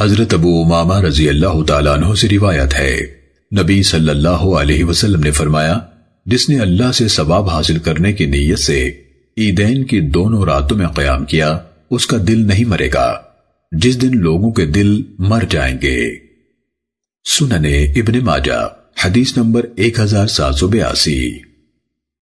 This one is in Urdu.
حضرت ابو امامہ رضی اللہ تعالیٰ عنہ سے روایت ہے۔ نبی صلی اللہ علیہ وسلم نے فرمایا، جس نے اللہ سے ثواب حاصل کرنے کی نیت سے عیدین کی دونوں راتوں میں قیام کیا، اس کا دل نہیں مرے گا۔ جس دن لوگوں کے دل مر جائیں گے۔ سننے ابن ماجہ، حدیث نمبر ایک ہزار سات سو بیاسی۔